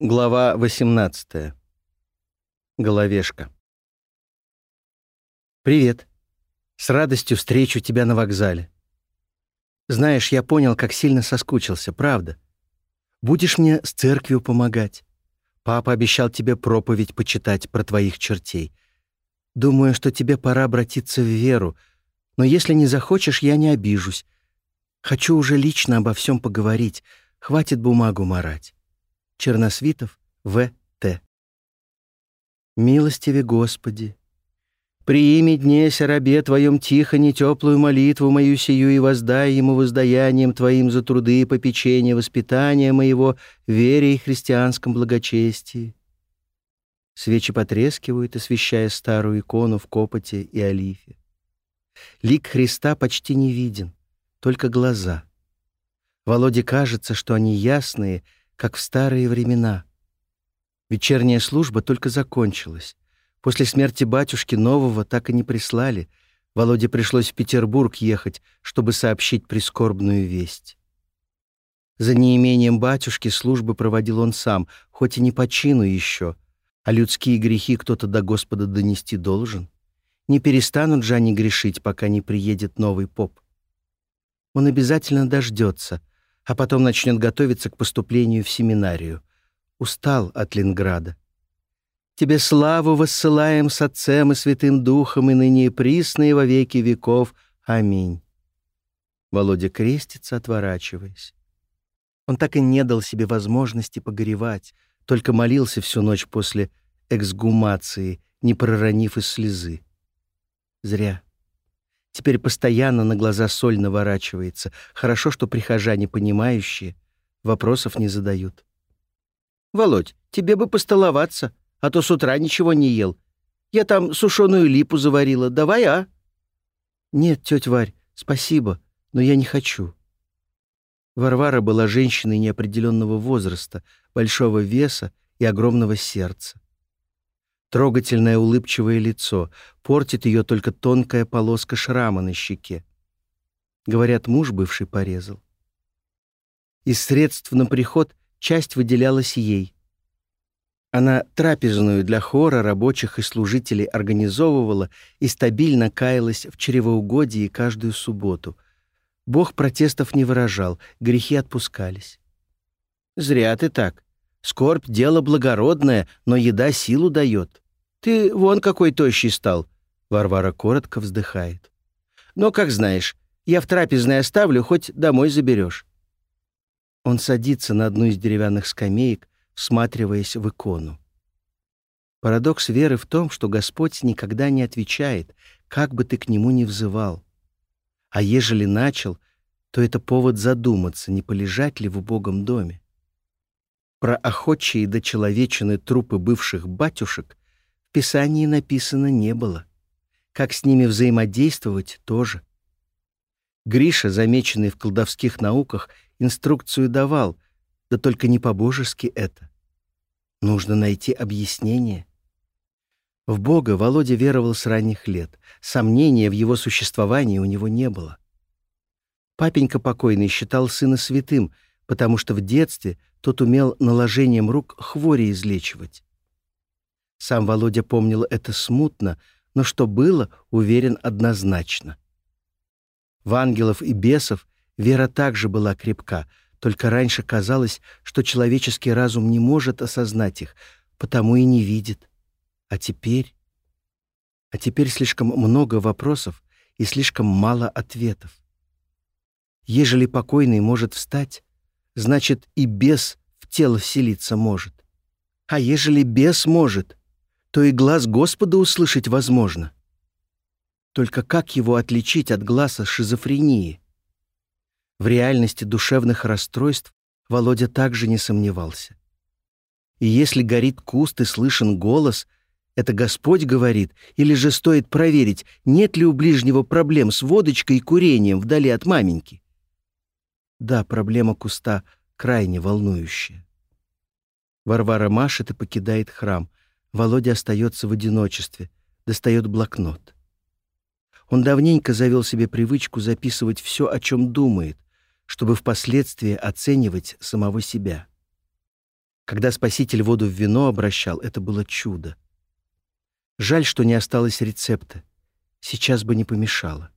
Глава 18. Головешка. «Привет. С радостью встречу тебя на вокзале. Знаешь, я понял, как сильно соскучился, правда. Будешь мне с церковью помогать. Папа обещал тебе проповедь почитать про твоих чертей. Думаю, что тебе пора обратиться в веру, но если не захочешь, я не обижусь. Хочу уже лично обо всем поговорить, хватит бумагу марать. Черносвитов, В.Т. Милостиве Господи, приими днесь рабе Твоем тихо нетеплую молитву мою сию и воздай ему воздаянием Твоим за труды и попечения воспитания моего вере и христианском благочестии. Свечи потрескивают, освещая старую икону в копоте и олифе. Лик Христа почти не виден, только глаза. Володе кажется, что они ясные — как в старые времена. Вечерняя служба только закончилась. После смерти батюшки нового так и не прислали. Володе пришлось в Петербург ехать, чтобы сообщить прискорбную весть. За неимением батюшки службы проводил он сам, хоть и не по чину еще, а людские грехи кто-то до Господа донести должен. Не перестанут же они грешить, пока не приедет новый поп. Он обязательно дождется, а потом начнет готовиться к поступлению в семинарию. Устал от Ленинграда. Тебе славу воссылаем с Отцем и Святым Духом, и ныне и присно, и во веки веков. Аминь. Володя крестится, отворачиваясь. Он так и не дал себе возможности погоревать, только молился всю ночь после эксгумации, не проронив и слезы. Зря. Теперь постоянно на глаза соль наворачивается. Хорошо, что прихожане понимающие, вопросов не задают. «Володь, тебе бы постоловаться, а то с утра ничего не ел. Я там сушеную липу заварила. Давай, а?» «Нет, тетя Варь, спасибо, но я не хочу». Варвара была женщиной неопределенного возраста, большого веса и огромного сердца. Трогательное улыбчивое лицо, портит ее только тонкая полоска шрама на щеке. Говорят, муж бывший порезал. Из средств на приход часть выделялась ей. Она трапезную для хора, рабочих и служителей организовывала и стабильно каялась в чревоугодии каждую субботу. Бог протестов не выражал, грехи отпускались. «Зря ты так. Скорбь — дело благородное, но еда силу дает. Ты вон какой тощий стал». Варвара коротко вздыхает. «Но, как знаешь, я в трапезной оставлю, хоть домой заберешь». Он садится на одну из деревянных скамеек, всматриваясь в икону. Парадокс веры в том, что Господь никогда не отвечает, как бы ты к Нему ни взывал. А ежели начал, то это повод задуматься, не полежать ли в убогом доме. Про охотчие до человечины трупы бывших батюшек в Писании написано не было. Как с ними взаимодействовать тоже. Гриша, замеченный в колдовских науках, инструкцию давал, да только не по-божески это. Нужно найти объяснение. В Бога Володя веровал с ранних лет. Сомнения в его существовании у него не было. Папенька покойный считал сына святым, потому что в детстве тот умел наложением рук хвори излечивать. Сам Володя помнил это смутно, но что было, уверен однозначно. В ангелов и бесов вера также была крепка, только раньше казалось, что человеческий разум не может осознать их, потому и не видит. А теперь... А теперь слишком много вопросов и слишком мало ответов. Ежели покойный может встать, значит и бес в тело вселиться может. А ежели бес может, то и глаз Господа услышать возможно. Только как его отличить от глаза шизофрении? В реальности душевных расстройств Володя также не сомневался. И если горит куст и слышен голос, это Господь говорит, или же стоит проверить, нет ли у ближнего проблем с водочкой и курением вдали от маменьки? Да, проблема куста крайне волнующая. Варвара машет и покидает храм. Володя остается в одиночестве, достает блокнот. Он давненько завел себе привычку записывать все, о чем думает, чтобы впоследствии оценивать самого себя. Когда Спаситель воду в вино обращал, это было чудо. Жаль, что не осталось рецепта. Сейчас бы не помешало.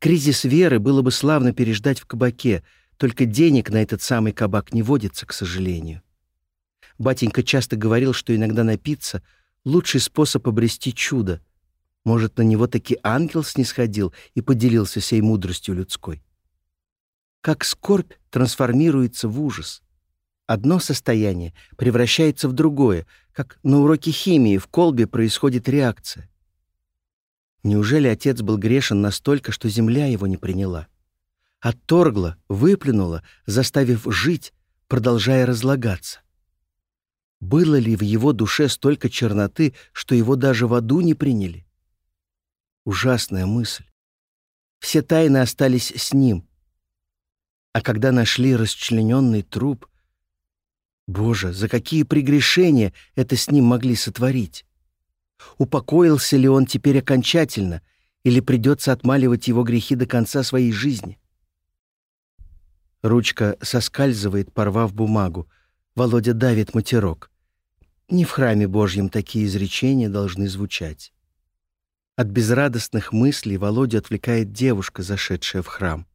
Кризис веры было бы славно переждать в кабаке, только денег на этот самый кабак не водится, к сожалению. Батенька часто говорил, что иногда напиться — лучший способ обрести чудо. Может, на него таки ангел снисходил и поделился сей мудростью людской. Как скорбь трансформируется в ужас. Одно состояние превращается в другое, как на уроке химии в колбе происходит реакция. Неужели отец был грешен настолько, что земля его не приняла? Отторгла, выплюнула, заставив жить, продолжая разлагаться. Было ли в его душе столько черноты, что его даже в аду не приняли? Ужасная мысль. Все тайны остались с ним. А когда нашли расчлененный труп, Боже, за какие прегрешения это с ним могли сотворить? Упокоился ли он теперь окончательно, или придется отмаливать его грехи до конца своей жизни? Ручка соскальзывает, порвав бумагу. Володя давит матерок. Не в храме Божьем такие изречения должны звучать. От безрадостных мыслей Володя отвлекает девушка, зашедшая в храм.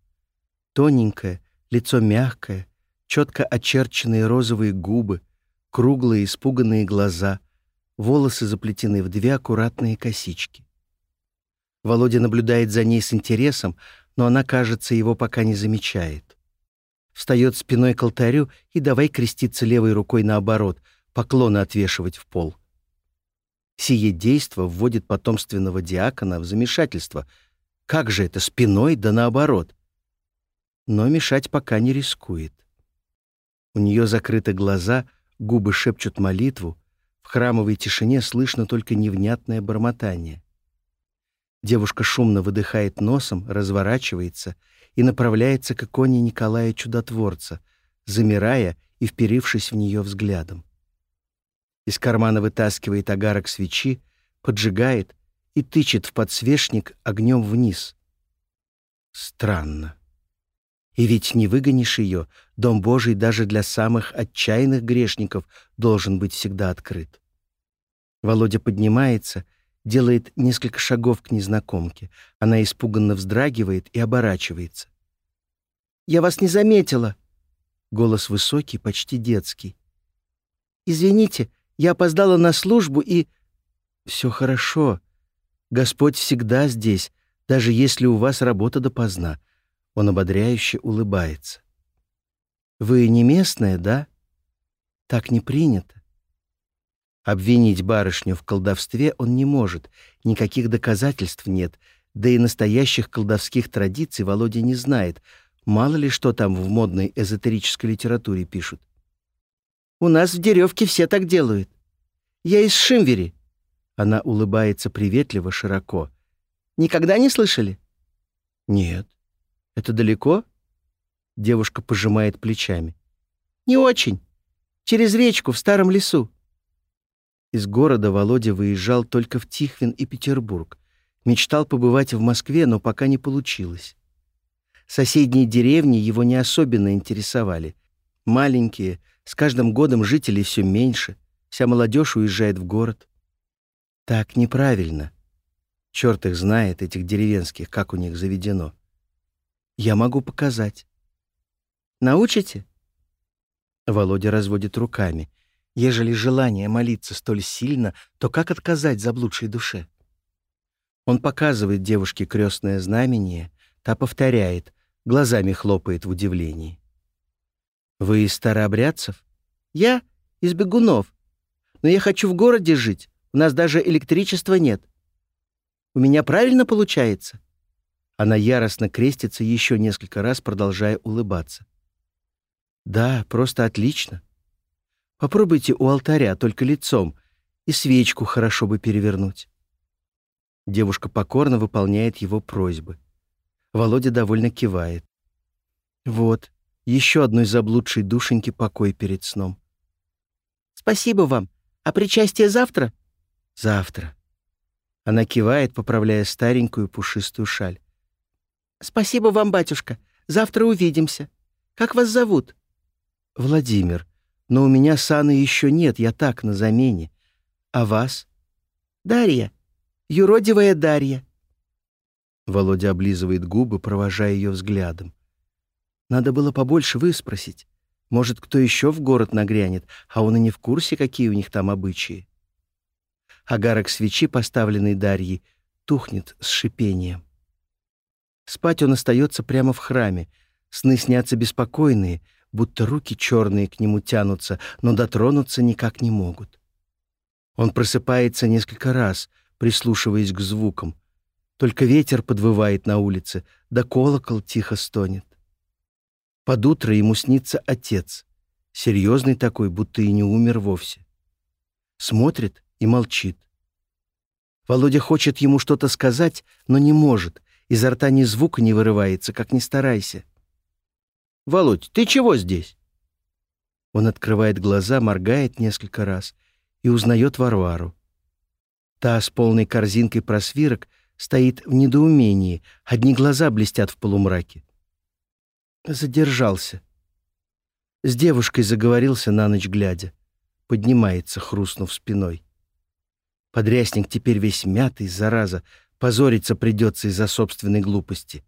Тоненькая, лицо мягкое, четко очерченные розовые губы, круглые испуганные глаза, волосы заплетены в две аккуратные косички. Володя наблюдает за ней с интересом, но она, кажется, его пока не замечает. Встает спиной к алтарю и давай креститься левой рукой наоборот — поклоны отвешивать в пол. Сие действо вводит потомственного диакона в замешательство. Как же это, спиной да наоборот? Но мешать пока не рискует. У нее закрыты глаза, губы шепчут молитву, храмовой тишине слышно только невнятное бормотание. Девушка шумно выдыхает носом, разворачивается и направляется к иконе Николая Чудотворца, замирая и вперившись в нее взглядом. Из кармана вытаскивает огарок свечи, поджигает и тычет в подсвечник огнем вниз. Странно. И ведь не выгонишь ее, Дом Божий даже для самых отчаянных грешников должен быть всегда открыт. Володя поднимается, делает несколько шагов к незнакомке. Она испуганно вздрагивает и оборачивается. «Я вас не заметила!» Голос высокий, почти детский. «Извините, я опоздала на службу и... Все хорошо. Господь всегда здесь, даже если у вас работа допоздна. Он ободряюще улыбается. Вы не местная, да? Так не принято. Обвинить барышню в колдовстве он не может, никаких доказательств нет, да и настоящих колдовских традиций Володя не знает. Мало ли что там в модной эзотерической литературе пишут. У нас в Деревке все так делают. Я из Шимвери». Она улыбается приветливо, широко. «Никогда не слышали?» «Нет». «Это далеко?» Девушка пожимает плечами. «Не очень. Через речку, в старом лесу». Из города Володя выезжал только в Тихвин и Петербург. Мечтал побывать в Москве, но пока не получилось. Соседние деревни его не особенно интересовали. Маленькие, с каждым годом жителей все меньше. Вся молодежь уезжает в город. Так неправильно. Черт их знает, этих деревенских, как у них заведено. Я могу показать. Научите? Володя разводит руками. Ежели желание молиться столь сильно, то как отказать заблудшей душе? Он показывает девушке крестное знамение, та повторяет, глазами хлопает в удивлении. «Вы из старообрядцев?» «Я из бегунов. Но я хочу в городе жить. У нас даже электричества нет. У меня правильно получается?» Она яростно крестится еще несколько раз, продолжая улыбаться. «Да, просто отлично. Попробуйте у алтаря, только лицом, и свечку хорошо бы перевернуть». Девушка покорно выполняет его просьбы. Володя довольно кивает. «Вот, еще одной заблудшей душеньки покой перед сном». «Спасибо вам. А причастие завтра?» «Завтра». Она кивает, поправляя старенькую пушистую шаль. «Спасибо вам, батюшка. Завтра увидимся. Как вас зовут?» «Владимир. Но у меня сана еще нет, я так, на замене. А вас? Дарья. Юродивая Дарья. Володя облизывает губы, провожая ее взглядом. Надо было побольше выспросить. Может, кто еще в город нагрянет, а он и не в курсе, какие у них там обычаи. Агарок свечи, поставленный Дарьей, тухнет с шипением. Спать он остается прямо в храме. Сны снятся беспокойные, будто руки черные к нему тянутся, но дотронуться никак не могут. Он просыпается несколько раз, прислушиваясь к звукам. Только ветер подвывает на улице, да колокол тихо стонет. Под утро ему снится отец, серьезный такой, будто и не умер вовсе. Смотрит и молчит. Володя хочет ему что-то сказать, но не может, изо рта ни звука не вырывается, как ни старайся. «Володь, ты чего здесь?» Он открывает глаза, моргает несколько раз и узнает Варвару. Та с полной корзинкой просвирок стоит в недоумении, одни глаза блестят в полумраке. Задержался. С девушкой заговорился на ночь глядя. Поднимается, хрустнув спиной. Подрясник теперь весь мятый, зараза, позориться придется из-за собственной глупости.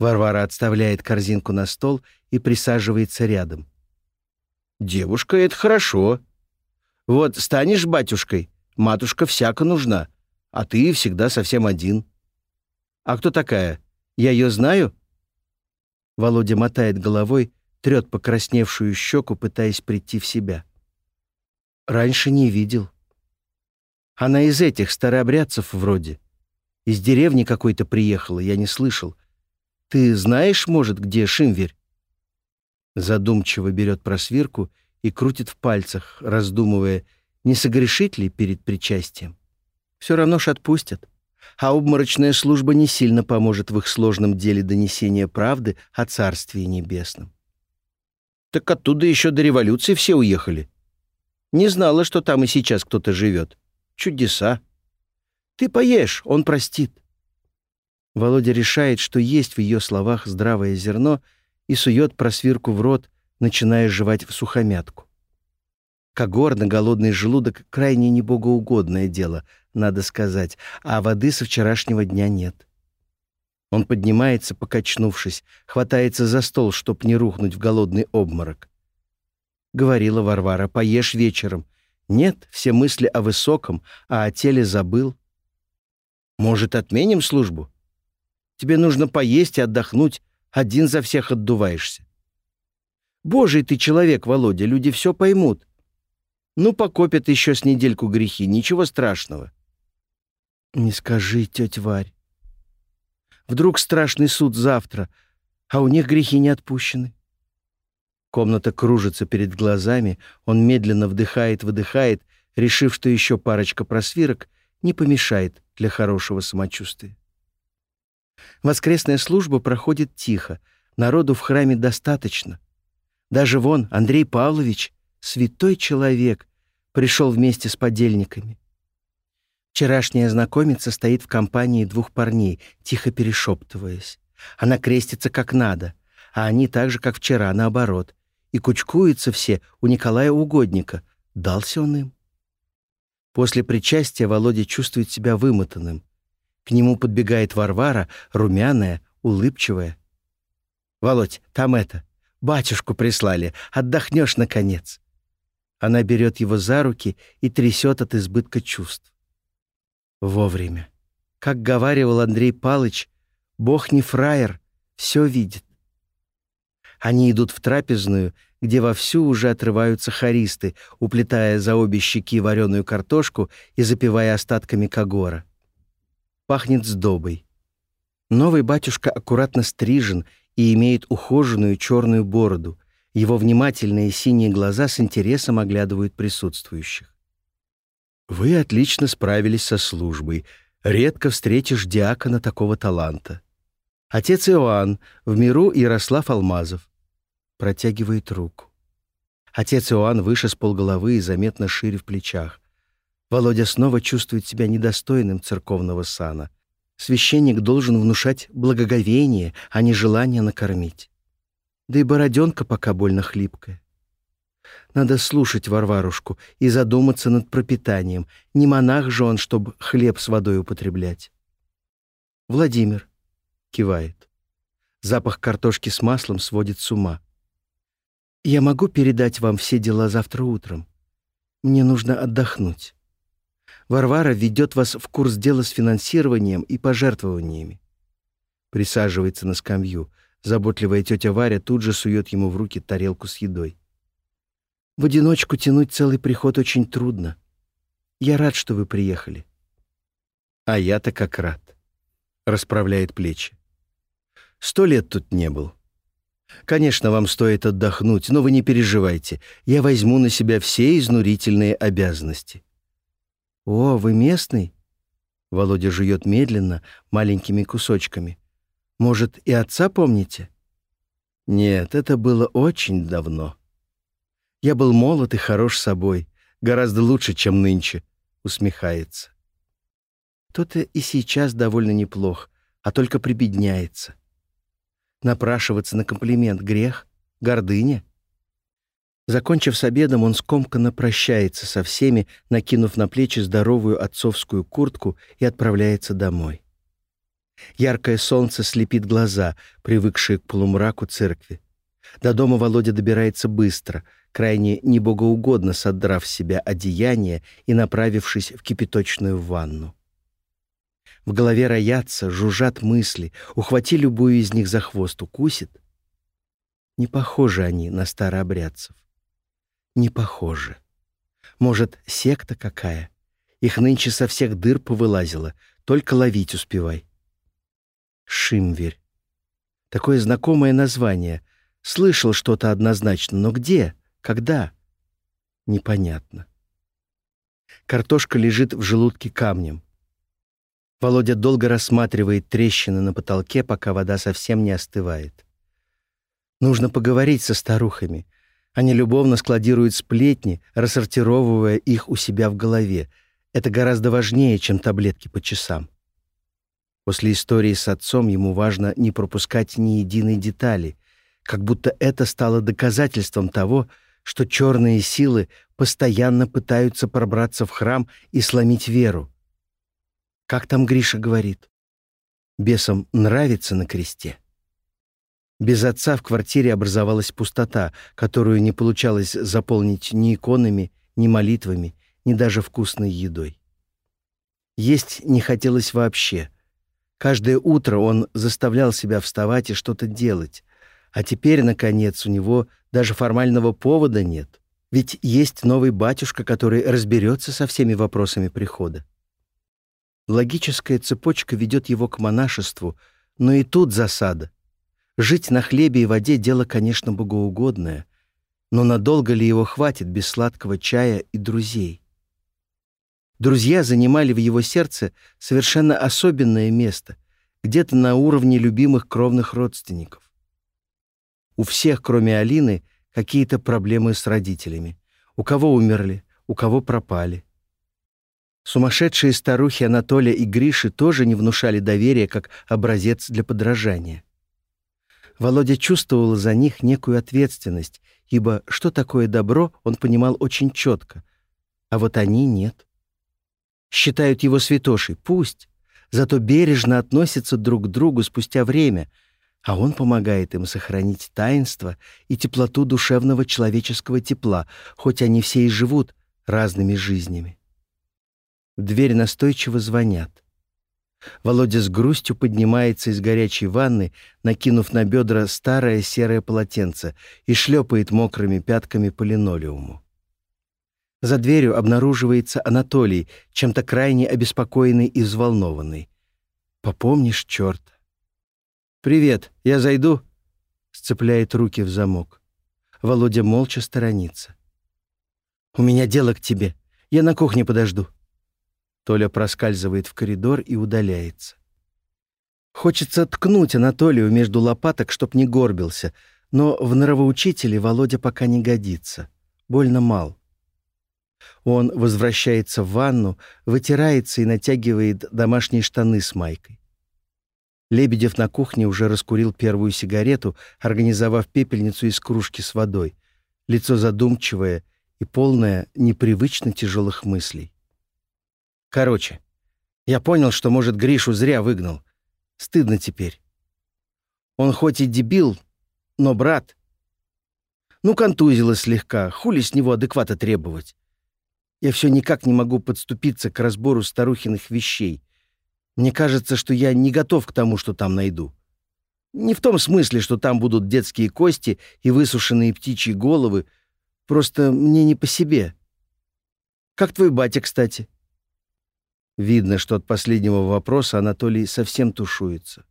Варвара отставляет корзинку на стол и присаживается рядом. «Девушка — это хорошо. Вот станешь батюшкой, матушка всяко нужна, а ты всегда совсем один. А кто такая? Я ее знаю?» Володя мотает головой, трет покрасневшую щеку, пытаясь прийти в себя. «Раньше не видел. Она из этих старообрядцев вроде. Из деревни какой-то приехала, я не слышал. Ты знаешь, может, где Шимверь?» Задумчиво берет просвирку и крутит в пальцах, раздумывая, не согрешит ли перед причастием. Все равно ж отпустят. А обморочная служба не сильно поможет в их сложном деле донесения правды о Царстве Небесном. Так оттуда еще до революции все уехали. Не знала, что там и сейчас кто-то живет. Чудеса. Ты поешь, он простит. Володя решает, что есть в ее словах здравое зерно и сует просвирку в рот, начиная жевать в сухомятку. Когор на голодный желудок — крайне небогоугодное дело, надо сказать, а воды со вчерашнего дня нет. Он поднимается, покачнувшись, хватается за стол, чтоб не рухнуть в голодный обморок. Говорила Варвара, поешь вечером. Нет, все мысли о высоком, а о теле забыл. Может, отменим службу? Тебе нужно поесть и отдохнуть, один за всех отдуваешься. Божий ты человек, Володя, люди все поймут. Ну, покопят еще с недельку грехи, ничего страшного. Не скажи, тетя Варь. Вдруг страшный суд завтра, а у них грехи не отпущены. Комната кружится перед глазами, он медленно вдыхает-выдыхает, решив, что еще парочка просвирок не помешает для хорошего самочувствия. Воскресная служба проходит тихо, народу в храме достаточно. Даже вон Андрей Павлович, святой человек, пришел вместе с подельниками. Вчерашняя знакомица стоит в компании двух парней, тихо перешептываясь. Она крестится как надо, а они так же, как вчера, наоборот. И кучкуются все у Николая Угодника. Дался он им. После причастия Володя чувствует себя вымотанным. К нему подбегает Варвара, румяная, улыбчивая. «Володь, там это, батюшку прислали, отдохнешь, наконец». Она берет его за руки и трясет от избытка чувств. Вовремя. Как говаривал Андрей Палыч, Бог не фраер, все видит. Они идут в трапезную, где вовсю уже отрываются хористы, уплетая за обе щеки вареную картошку и запивая остатками когора. Пахнет сдобой. Новый батюшка аккуратно стрижен и имеет ухоженную черную бороду. Его внимательные синие глаза с интересом оглядывают присутствующих. «Вы отлично справились со службой. Редко встретишь диакона такого таланта. Отец Иоанн, в миру Ярослав Алмазов». Протягивает руку. Отец Иоанн выше с полголовы и заметно шире в плечах. Володя снова чувствует себя недостойным церковного сана. Священник должен внушать благоговение, а не желание накормить. Да и бороденка пока больно хлипкая. Надо слушать Варварушку и задуматься над пропитанием. Не монах же он, чтобы хлеб с водой употреблять. Владимир кивает. Запах картошки с маслом сводит с ума. «Я могу передать вам все дела завтра утром? Мне нужно отдохнуть. Варвара ведет вас в курс дела с финансированием и пожертвованиями». Присаживается на скамью. Заботливая тетя Варя тут же сует ему в руки тарелку с едой. В одиночку тянуть целый приход очень трудно. Я рад, что вы приехали. А я-то как рад. Расправляет плечи. Сто лет тут не был. Конечно, вам стоит отдохнуть, но вы не переживайте. Я возьму на себя все изнурительные обязанности. О, вы местный? Володя жует медленно, маленькими кусочками. Может, и отца помните? Нет, это было очень давно. Я был молод и хорош собой, гораздо лучше, чем нынче, усмехается. Кто-то и сейчас довольно неплох, а только прибедняется. Напрашиваться на комплимент — грех, гордыня. Закончив с обедом, он скомканно прощается со всеми, накинув на плечи здоровую отцовскую куртку и отправляется домой. Яркое солнце слепит глаза, привыкшие к полумраку церкви. До дома Володя добирается быстро, крайне небогоугодно содрав с себя одеяние и направившись в кипяточную ванну. В голове роятся, жужжат мысли. Ухвати любую из них за хвост, укусит. Не похожи они на старообрядцев. Не похожи. Может, секта какая? Их нынче со всех дыр повылазило. Только ловить успевай. Шимверь. Такое знакомое название. Слышал что-то однозначно, но где? Когда? Непонятно. Картошка лежит в желудке камнем. Володя долго рассматривает трещины на потолке, пока вода совсем не остывает. Нужно поговорить со старухами. Они любовно складируют сплетни, рассортировывая их у себя в голове. Это гораздо важнее, чем таблетки по часам. После истории с отцом ему важно не пропускать ни единой детали, как будто это стало доказательством того, что черные силы постоянно пытаются пробраться в храм и сломить веру. Как там Гриша говорит? Бесам нравится на кресте. Без отца в квартире образовалась пустота, которую не получалось заполнить ни иконами, ни молитвами, ни даже вкусной едой. Есть не хотелось вообще. Каждое утро он заставлял себя вставать и что-то делать, а теперь, наконец, у него даже формального повода нет. Ведь есть новый батюшка, который разберется со всеми вопросами прихода. Логическая цепочка ведет его к монашеству, но и тут засада. Жить на хлебе и воде — дело, конечно, богоугодное, но надолго ли его хватит без сладкого чая и друзей? Друзья занимали в его сердце совершенно особенное место, где-то на уровне любимых кровных родственников. У всех, кроме Алины, какие-то проблемы с родителями. У кого умерли, у кого пропали — Сумасшедшие старухи Анатолия и Гриши тоже не внушали доверия как образец для подражания. Володя чувствовал за них некую ответственность, ибо что такое добро, он понимал очень четко, а вот они нет. Считают его святошей, пусть, зато бережно относятся друг к другу спустя время, а он помогает им сохранить таинство и теплоту душевного человеческого тепла, хоть они все и живут разными жизнями. В дверь настойчиво звонят. Володя с грустью поднимается из горячей ванны, накинув на бедра старое серое полотенце и шлепает мокрыми пятками по линолеуму. За дверью обнаруживается Анатолий, чем-то крайне обеспокоенный и взволнованный. «Попомнишь, черт?» «Привет, я зайду?» — сцепляет руки в замок. Володя молча сторонится. «У меня дело к тебе. Я на кухне подожду». Толя проскальзывает в коридор и удаляется. Хочется ткнуть Анатолию между лопаток, чтоб не горбился, но в нравоучителе Володя пока не годится. Больно мал. Он возвращается в ванну, вытирается и натягивает домашние штаны с майкой. Лебедев на кухне уже раскурил первую сигарету, организовав пепельницу из кружки с водой. лицо задумчивое и полное непривычно тяжелых мыслей. Короче, я понял, что, может, Гришу зря выгнал. Стыдно теперь. Он хоть и дебил, но брат. Ну, контузило слегка, хули с него адеквата требовать. Я все никак не могу подступиться к разбору старухиных вещей. Мне кажется, что я не готов к тому, что там найду. Не в том смысле, что там будут детские кости и высушенные птичьи головы. Просто мне не по себе. Как твой батя, кстати?» Видно, что от последнего вопроса Анатолий совсем тушуется.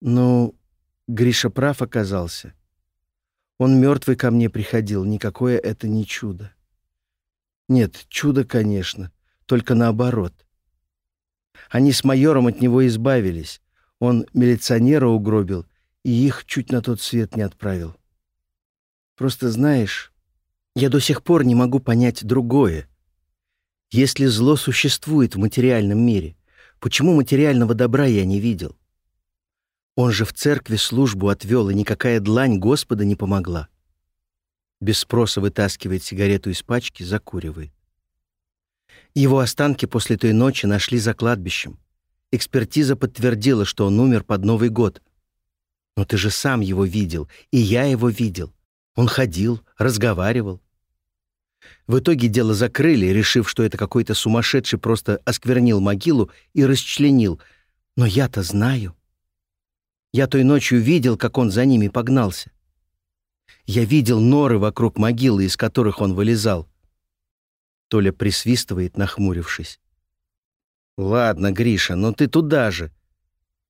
«Ну, Гриша прав оказался. Он мертвый ко мне приходил, никакое это не чудо. Нет, чудо, конечно, только наоборот. Они с майором от него избавились. Он милиционера угробил и их чуть на тот свет не отправил. Просто знаешь, я до сих пор не могу понять другое. Если зло существует в материальном мире, почему материального добра я не видел? Он же в церкви службу отвел, и никакая длань Господа не помогла. Без спроса вытаскивает сигарету из пачки, закуривает. Его останки после той ночи нашли за кладбищем. Экспертиза подтвердила, что он умер под Новый год. Но ты же сам его видел, и я его видел. Он ходил, разговаривал. В итоге дело закрыли, решив, что это какой-то сумасшедший просто осквернил могилу и расчленил. Но я-то знаю. Я той ночью видел, как он за ними погнался. Я видел норы вокруг могилы, из которых он вылезал. Толя присвистывает, нахмурившись. «Ладно, Гриша, но ты туда же.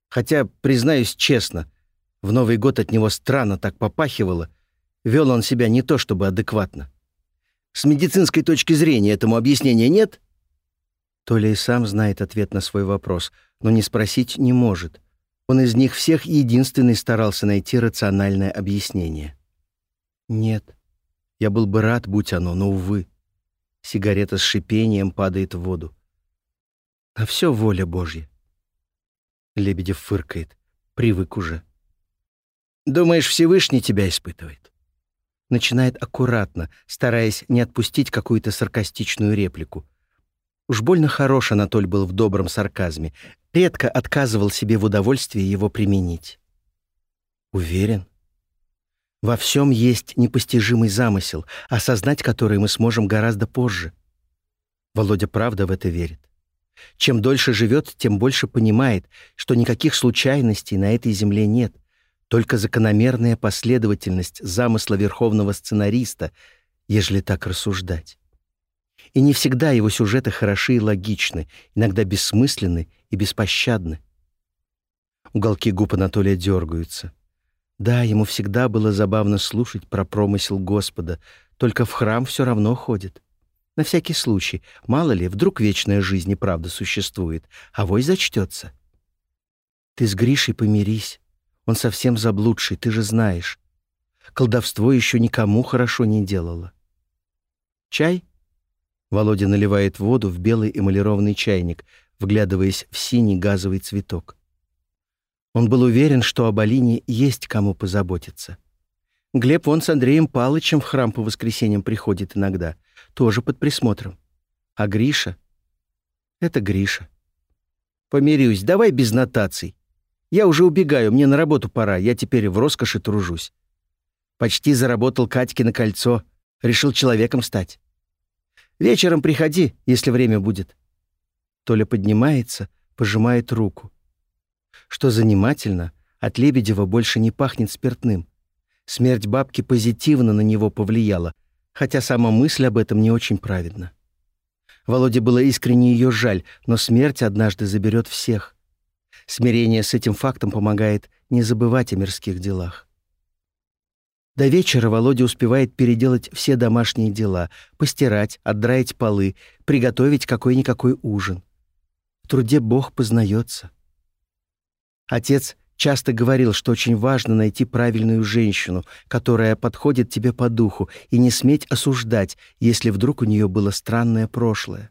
Хотя, признаюсь честно, в Новый год от него странно так попахивало. Вел он себя не то чтобы адекватно. С медицинской точки зрения этому объяснения нет?» Толя и сам знает ответ на свой вопрос, но не спросить не может. Он из них всех единственный старался найти рациональное объяснение. «Нет. Я был бы рад, будь оно, но, увы. Сигарета с шипением падает в воду. А все воля Божья. Лебедев фыркает. Привык уже. Думаешь, Всевышний тебя испытывает? Начинает аккуратно, стараясь не отпустить какую-то саркастичную реплику. Уж больно хорош Анатоль был в добром сарказме. Редко отказывал себе в удовольствии его применить. Уверен? Во всем есть непостижимый замысел, осознать который мы сможем гораздо позже. Володя правда в это верит. Чем дольше живет, тем больше понимает, что никаких случайностей на этой земле нет, только закономерная последовательность замысла верховного сценариста, ежели так рассуждать. И не всегда его сюжеты хороши и логичны, иногда бессмысленны и беспощадны. Уголки губ Анатолия дергаются. Да, ему всегда было забавно слушать про промысел Господа, только в храм все равно ходит. На всякий случай, мало ли, вдруг вечная жизнь и правда существует, а вой зачтется. Ты с Гришей помирись. Он совсем заблудший, ты же знаешь. Колдовство еще никому хорошо не делало. Чай? Володя наливает воду в белый эмалированный чайник, вглядываясь в синий газовый цветок. Он был уверен, что об Алине есть кому позаботиться. Глеб вон с Андреем Палычем в храм по воскресеньям приходит иногда — тоже под присмотром. А Гриша? Это Гриша. Помирюсь, давай без нотаций. Я уже убегаю, мне на работу пора, я теперь в роскоши тружусь. Почти заработал Катьке на кольцо, решил человеком стать. Вечером приходи, если время будет. Толя поднимается, пожимает руку. Что занимательно, от Лебедева больше не пахнет спиртным. Смерть бабки позитивно на него повлияла — хотя сама мысль об этом не очень праведна. Володе было искренне ее жаль, но смерть однажды заберет всех. Смирение с этим фактом помогает не забывать о мирских делах. До вечера Володя успевает переделать все домашние дела, постирать, отдраить полы, приготовить какой-никакой ужин. В труде Бог познается. Отец Часто говорил, что очень важно найти правильную женщину, которая подходит тебе по духу, и не сметь осуждать, если вдруг у нее было странное прошлое.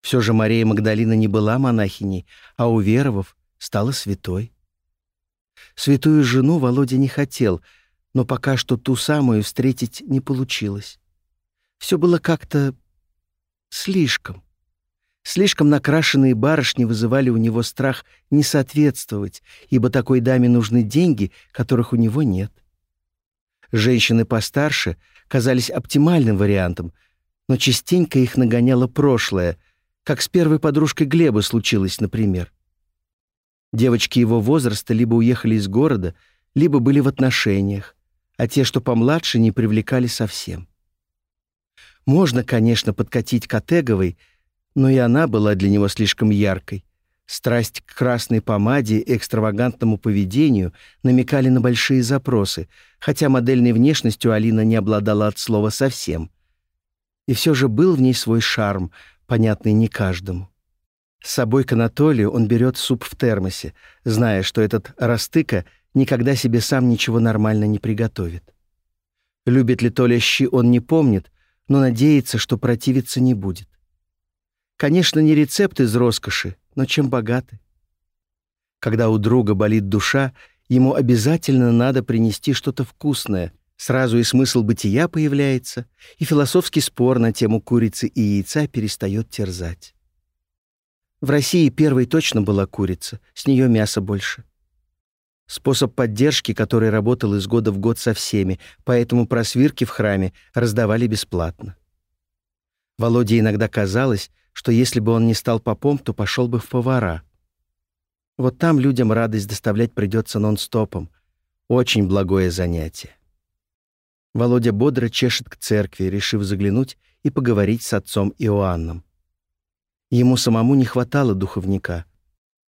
Все же Мария Магдалина не была монахиней, а уверовав, стала святой. Святую жену Володя не хотел, но пока что ту самую встретить не получилось. Все было как-то слишком. Слишком накрашенные барышни вызывали у него страх не соответствовать, ибо такой даме нужны деньги, которых у него нет. Женщины постарше казались оптимальным вариантом, но частенько их нагоняло прошлое, как с первой подружкой Глеба случилось, например. Девочки его возраста либо уехали из города, либо были в отношениях, а те, что помладше, не привлекали совсем. Можно, конечно, подкатить к Атеговой, но и она была для него слишком яркой. Страсть к красной помаде и экстравагантному поведению намекали на большие запросы, хотя модельной внешностью Алина не обладала от слова совсем. И все же был в ней свой шарм, понятный не каждому. С собой к Анатолию он берет суп в термосе, зная, что этот растыка никогда себе сам ничего нормально не приготовит. Любит ли Толя щи, он не помнит, но надеется, что противиться не будет. Конечно, не рецепт из роскоши, но чем богаты. Когда у друга болит душа, ему обязательно надо принести что-то вкусное. Сразу и смысл бытия появляется, и философский спор на тему курицы и яйца перестает терзать. В России первой точно была курица, с нее мяса больше. Способ поддержки, который работал из года в год со всеми, поэтому просвирки в храме раздавали бесплатно. Володе иногда казалось, что если бы он не стал попом, то пошел бы в повара. Вот там людям радость доставлять придется нон-стопом. Очень благое занятие. Володя бодро чешет к церкви, решив заглянуть и поговорить с отцом Иоанном. Ему самому не хватало духовника.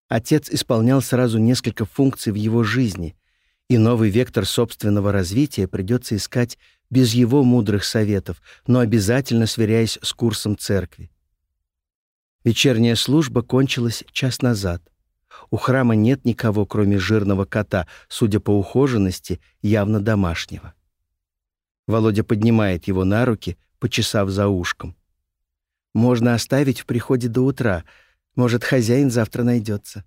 Отец исполнял сразу несколько функций в его жизни, и новый вектор собственного развития придется искать без его мудрых советов, но обязательно сверяясь с курсом церкви. Вечерняя служба кончилась час назад. У храма нет никого, кроме жирного кота, судя по ухоженности, явно домашнего. Володя поднимает его на руки, почесав за ушком. «Можно оставить в приходе до утра. Может, хозяин завтра найдется».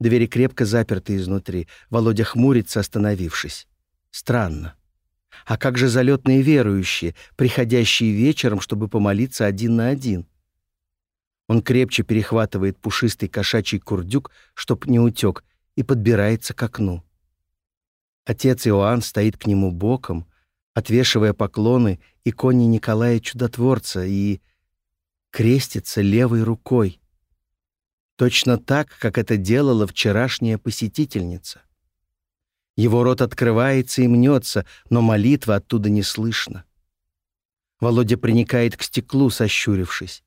Двери крепко заперты изнутри. Володя хмурится, остановившись. Странно. А как же залетные верующие, приходящие вечером, чтобы помолиться один на один? Он крепче перехватывает пушистый кошачий курдюк, чтоб не утек, и подбирается к окну. Отец Иоанн стоит к нему боком, отвешивая поклоны иконе Николая Чудотворца и крестится левой рукой. Точно так, как это делала вчерашняя посетительница. Его рот открывается и мнется, но молитва оттуда не слышно. Володя приникает к стеклу, сощурившись.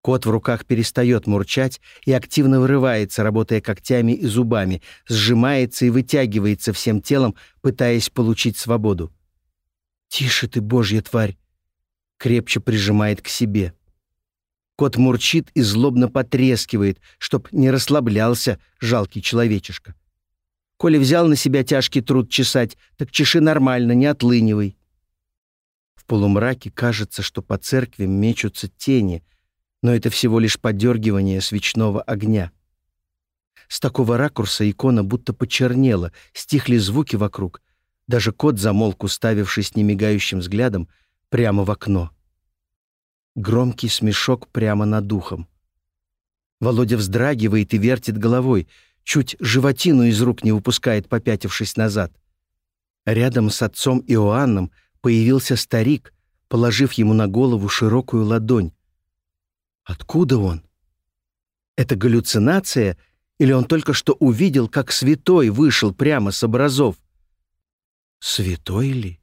Кот в руках перестает мурчать и активно вырывается, работая когтями и зубами, сжимается и вытягивается всем телом, пытаясь получить свободу. «Тише ты, божья тварь!» Крепче прижимает к себе. Кот мурчит и злобно потрескивает, чтоб не расслаблялся жалкий человечишка. Коли взял на себя тяжкий труд чесать, так чеши нормально, не отлынивай. В полумраке кажется, что по церкви мечутся тени — но это всего лишь подергивание свечного огня. С такого ракурса икона будто почернела, стихли звуки вокруг. Даже кот замолк, уставившись немигающим взглядом прямо в окно. Громкий смешок прямо над духом. Володя вздрагивает и вертит головой, чуть животину из рук не выпускает, попятившись назад. Рядом с отцом Иоанном появился старик, положив ему на голову широкую ладонь, Откуда он? Это галлюцинация или он только что увидел, как святой вышел прямо с образов? Святой ли?